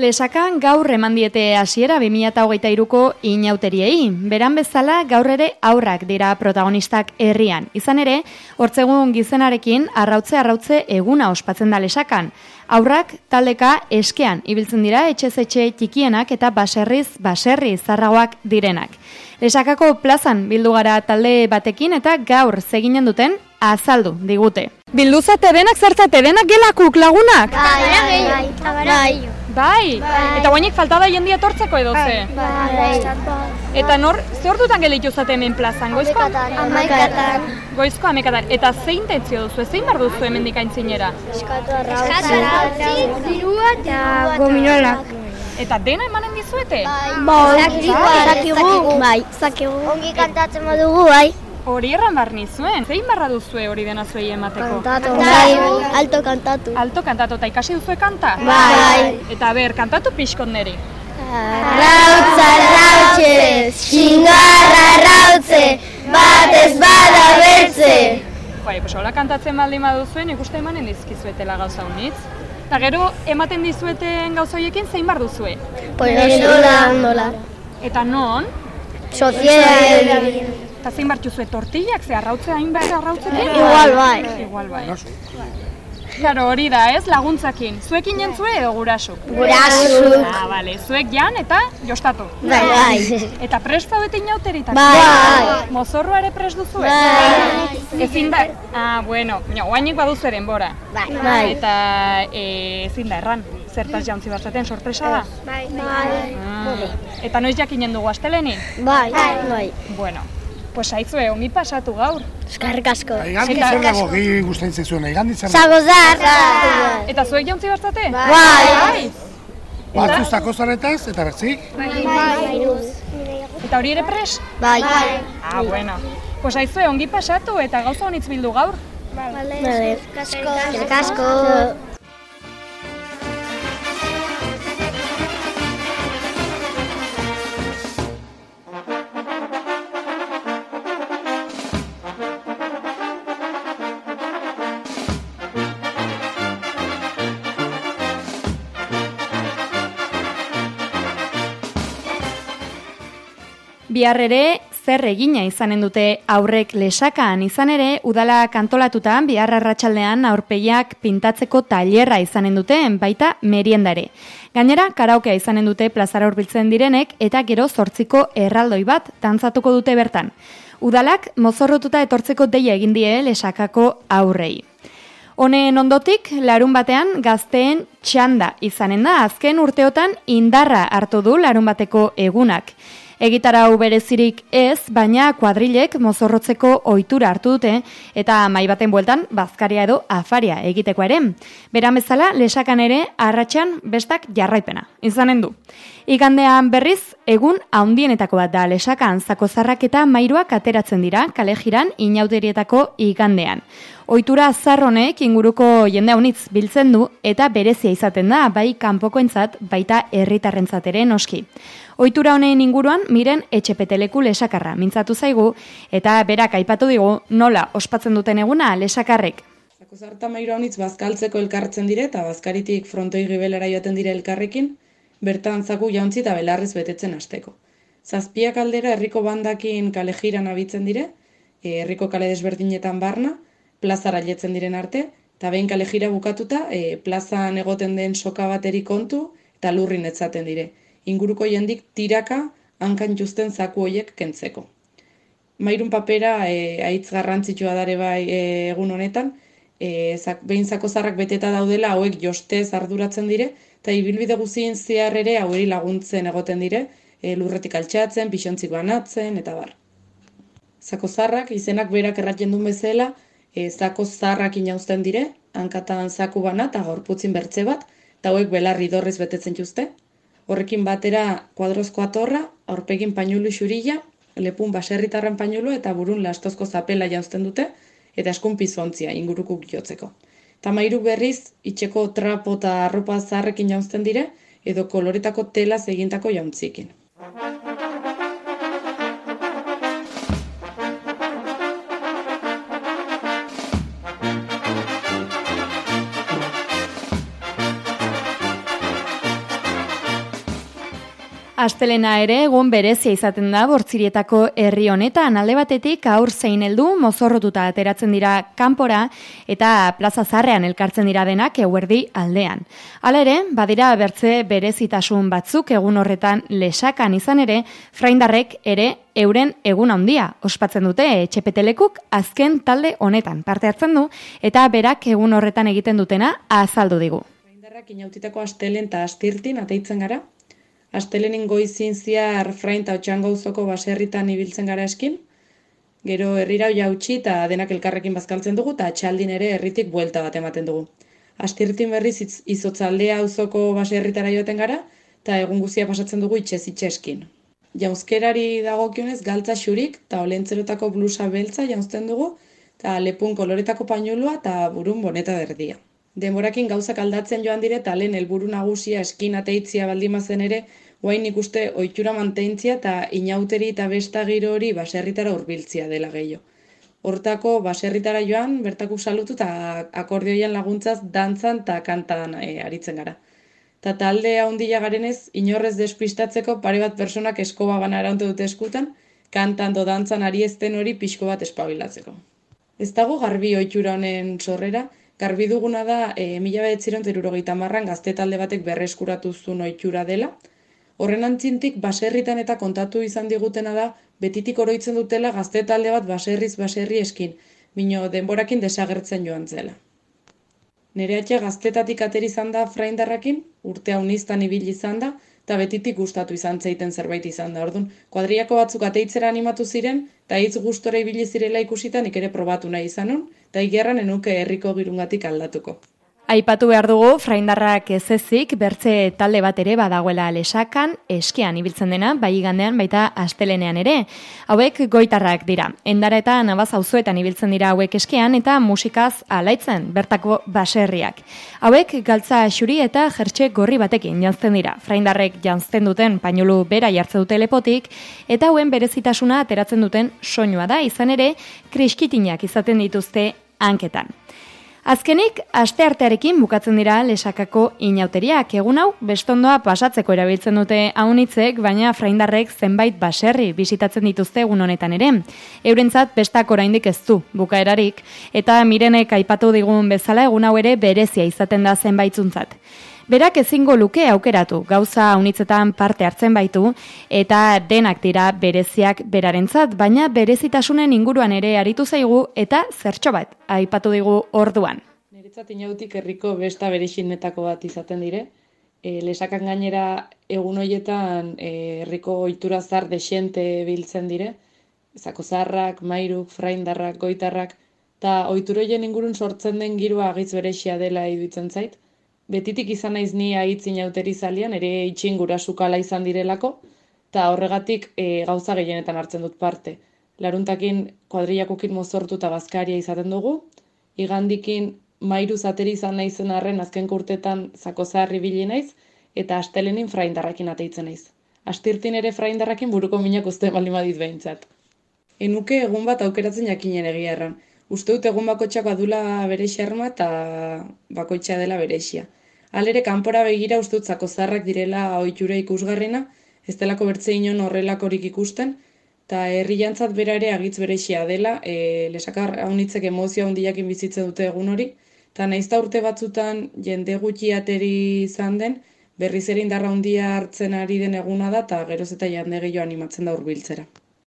Lesakan gaur eman diete hasiera 2023ko inauteriei. Beran bezala gaur ere aurrak dira protagonistak herrian. Izan ere, hortzegun gizenarekin arrautze arrautze eguna ospatzen da Lesakan. Aurrak taldeka eskean ibiltzen dira etxez etxe txikienak eta baserriz baserri zarragoak direnak. Lesakako plazan bildu gara talde batekin eta gaur zeginen duten azaldu digute. Bilduzate denak zertzate denak gelakuk lagunak? Bai, bai, bai. Bai. Eta guainik falta da jendia etortzeko edo ze? Bai, Eta nor, ze ordutan gelitu zate hemen plazan, goizko? Amaikatan. Goizko amekatan. Eta zein tentzio duzu, zein bar duzu hemen dikaintzinera? Eskatu arrautzi, zirua eta gominolak. Eta dena emanen dizuete? Bai, zakigu, bai, zakigu. Ongi kantatzen modugu, bai. Hori erran bar nizuen. Zein barra duzue hori dena zuei emateko? Kantatu, bai, alto kantatu. Alto kantatu eta ikasi duzue kanta? Bai. Eta ber, kantatu pixkot neri. Arrautza, arrautze, xingarra arrautze, batez bada bertze. Bai, pues hola kantatzen baldin baduzuen, ikuste emanen dizkizuetela gauza unitz. Eta gero, ematen dizueten gauza horiekin zein bar duzue? Pues nola, nola. Eta non? Sozial. Eta zein bar duzue tortillak, ze arrautzea hain behar arrautzekin? Igual bai. Igual bai. Claro, hori da, ez, laguntzakin. Zuekin jentzue edo gurasuk? Gurasuk. Ah, bale, zuek jan eta jostatu. Bai, bai. Eta prest zaudete inauteritak? Bai. Mozorroa ere prest duzue? Bai. Ezin da, ah, bueno, no, guainik baduzu eren bora. Bai. Eta e, ezin da erran, zertaz jauntzi batzaten sorpresa da? Bai. Ah, eta noiz jakinen dugu astelenin? Bai. Bai. Bueno, pues haitzue, ongi pasatu gaur. Eskarrik asko. Igandi zer dago gehi gustatzen zuen, igandi zer dago. Eta zuek jauntzi batzate? Bai. Batzu zako zaretaz, eta bertzik. Bai. Eta hori ere pres? Bai. Ah, bueno. Pues haitzue, ongi pasatu eta gauza honitz bildu gaur. Vale. Eskarrik asko. Bihar ere, zer egina izanen dute aurrek lesakan izan ere, udala kantolatuta bihar arratsaldean aurpegiak pintatzeko tailerra izanen dute, baita meriendare. Gainera, karaokea izanen dute plazara hurbiltzen direnek eta gero zortziko erraldoi bat dantzatuko dute bertan. Udalak mozorrotuta etortzeko deia egin die lesakako aurrei. Honen ondotik, larun batean gazteen txanda izanen da, azken urteotan indarra hartu du larun bateko egunak. Egitarau berezirik ez, baina kuadrilek mozorrotzeko ohitura hartu dute eta mai baten bueltan bazkaria edo afaria egiteko ere. Beran bezala, lesakan ere arratsan bestak jarraipena. Izanen du. Igandean berriz, egun haundienetako bat da lesakan zakozarrak eta mairuak ateratzen dira kalejiran inauterietako igandean. Ohitura zarronek inguruko jende unitz biltzen du eta berezia izaten da bai kanpokoentzat baita herritarrentzat ere noski. Ohitura honen inguruan miren etxepeteleku lesakarra mintzatu zaigu eta berak aipatu digu nola ospatzen duten eguna lesakarrek. Zakozarta mairo honitz bazkaltzeko elkartzen dire eta bazkaritik frontoi gibelera joaten dire elkarrekin, bertan zaku jauntzi eta belarrez betetzen hasteko. Zazpiak aldera herriko bandakin kale jiran abitzen dire, e, herriko kale desberdinetan barna, plazara jetzen diren arte, eta behin kale jira bukatuta, e, plazan egoten den soka bateri kontu eta lurrin etzaten dire. Inguruko jendik tiraka hankan justen zaku hoiek kentzeko. Mairun papera e, aitz garrantzitsua dare bai e, egun honetan, e, zak, behin zakozarrak beteta daudela hauek jostez arduratzen dire, eta ibilbide guzien zehar ere haueri laguntzen egoten dire, e, lurretik altxatzen, pixontzik banatzen, eta bar. Zakozarrak izenak berak erratzen duen bezala, e, zako zarrak inauzten dire, hankatan zaku bana eta gorputzin bertze bat, eta hauek belarri dorriz betetzen juzte. Horrekin batera kuadrozko atorra, aurpegin painulu xurila, lepun baserritarren painulu eta burun lastozko zapela jauzten dute, eta eskun pizontzia ingurukuk jotzeko. Tamairu berriz, itxeko trapo eta arropa zaharrekin jauzten dire, edo koloretako telaz egintako jauntzikin. Astelena ere egun berezia izaten da bortzirietako herri honetan alde batetik aur zein heldu mozorrotuta ateratzen dira kanpora eta plaza zarrean elkartzen dira denak eguerdi aldean. Hala ere, badira bertze berezitasun batzuk egun horretan lesakan izan ere, fraindarrek ere euren egun handia ospatzen dute etxepetelekuk azken talde honetan parte hartzen du eta berak egun horretan egiten dutena azaldu digu. Fraindarrak inautitako astelen eta astirtin ateitzen gara, Astelenin goizin ziar frain eta otxan gauzoko baserritan ibiltzen gara eskin, gero herrira jautxi eta denak elkarrekin bazkaltzen dugu eta txaldin ere herritik buelta bat ematen dugu. Astirtin berriz izotzaldea auzoko baserritara joaten gara eta egun guzia pasatzen dugu itxez itxeskin. Jauzkerari dagokionez galtza xurik eta olentzerotako blusa beltza jauzten dugu eta lepun koloretako painulua eta burun boneta berdia. Denborakin gauzak aldatzen joan dire eta lehen helburu nagusia eskin ateitzia baldimazen ere, guain ikuste ohitura mantentzia eta inauteri eta besta giro hori baserritara hurbiltzia dela gehiago. Hortako baserritara joan, bertaku salutu eta akordioian laguntzaz dantzan eta kantan e, aritzen gara. Ta talde handila garenez, inorrez despistatzeko pare bat personak eskoba eraunte dute eskutan, kantan do dantzan ari ezten hori pixko bat espabilatzeko. Ez dago garbi ohitura honen sorrera, Garbi duguna da, e, mila behetziron zerurogeita marran gazte talde batek berreskuratu zuen oitxura dela. Horren antzintik, baserritan eta kontatu izan digutena da, betitik oroitzen dutela gazte talde bat baserriz baserri eskin, bino denborakin desagertzen joan zela. Nere atxe gaztetatik ateri izan da fraindarrakin, urtea uniztan ibili izan da, eta betitik gustatu izan zeiten zerbait izan da. Orduan, kuadriako batzuk ateitzera animatu ziren, eta hitz gustora ibili zirela ikusitan ikere probatu nahi izanun, eta igerran enuke herriko girungatik aldatuko. Aipatu behar dugu, fraindarrak ez ezik, bertze talde bat ere badagoela lesakan, eskean ibiltzen dena, bai gandean, baita astelenean ere. Hauek goitarrak dira. Endara eta nabaz auzuetan ibiltzen dira hauek eskean, eta musikaz alaitzen, bertako baserriak. Hauek galtza xuri eta jertxe gorri batekin jantzten dira. Fraindarrek jantzten duten painulu bera jartze dute lepotik, eta hauen berezitasuna ateratzen duten soinua da, izan ere, kriskitinak izaten dituzte hanketan. Azkenik, aste artearekin bukatzen dira lesakako inauteriak. Egun hau, bestondoa pasatzeko erabiltzen dute haunitzek, baina fraindarrek zenbait baserri bisitatzen dituzte egun honetan ere. Eurentzat bestak oraindik ez du bukaerarik, eta mirenek aipatu digun bezala egun hau ere berezia izaten da zenbaitzuntzat. Berak ezingo luke aukeratu, gauza unitzetan parte hartzen baitu, eta denak dira bereziak berarentzat, baina berezitasunen inguruan ere aritu zaigu, eta zertxo bat, aipatu digu orduan. Niretzat inautik herriko besta berexinetako bat izaten dire, e, lesakan gainera egun hoietan e, herriko ohitura zar desente biltzen dire, zako zarrak, mairuk, fraindarrak, goitarrak, eta oituroien ingurun sortzen den girua agitz berexia dela iduitzen zait, betitik izan naiz ni aitzin jauteri zalian, ere itxin gurasukala izan direlako, eta horregatik e, gauza gehienetan hartzen dut parte. Laruntakin kuadriakokin mozortu eta bazkaria izaten dugu, igandikin mairu zateri izan naizen arren azken kurtetan zako zaharri bili naiz, eta astelenin fraindarrakin ateitzen naiz. Astirtin ere fraindarrakin buruko minak uste baldin badit behintzat. Enuke egun bat aukeratzen jakinen egia erran. Uste dut egun bakotxak badula bere xerma eta bakoitza dela berexia. Alere kanpora begira ustutzako zarrak direla ohitura ikusgarrena, ez delako bertze inon horrelakorik ikusten, eta herri jantzat bera ere agitz berexia dela, e, lesakar haunitzek emozio handiakin bizitzen dute egun hori, eta naizta urte batzutan jende gutxi ateri izan den, berriz ere indarra handia hartzen ari den eguna da, eta geroz eta jande gehiago animatzen da hurbiltzera.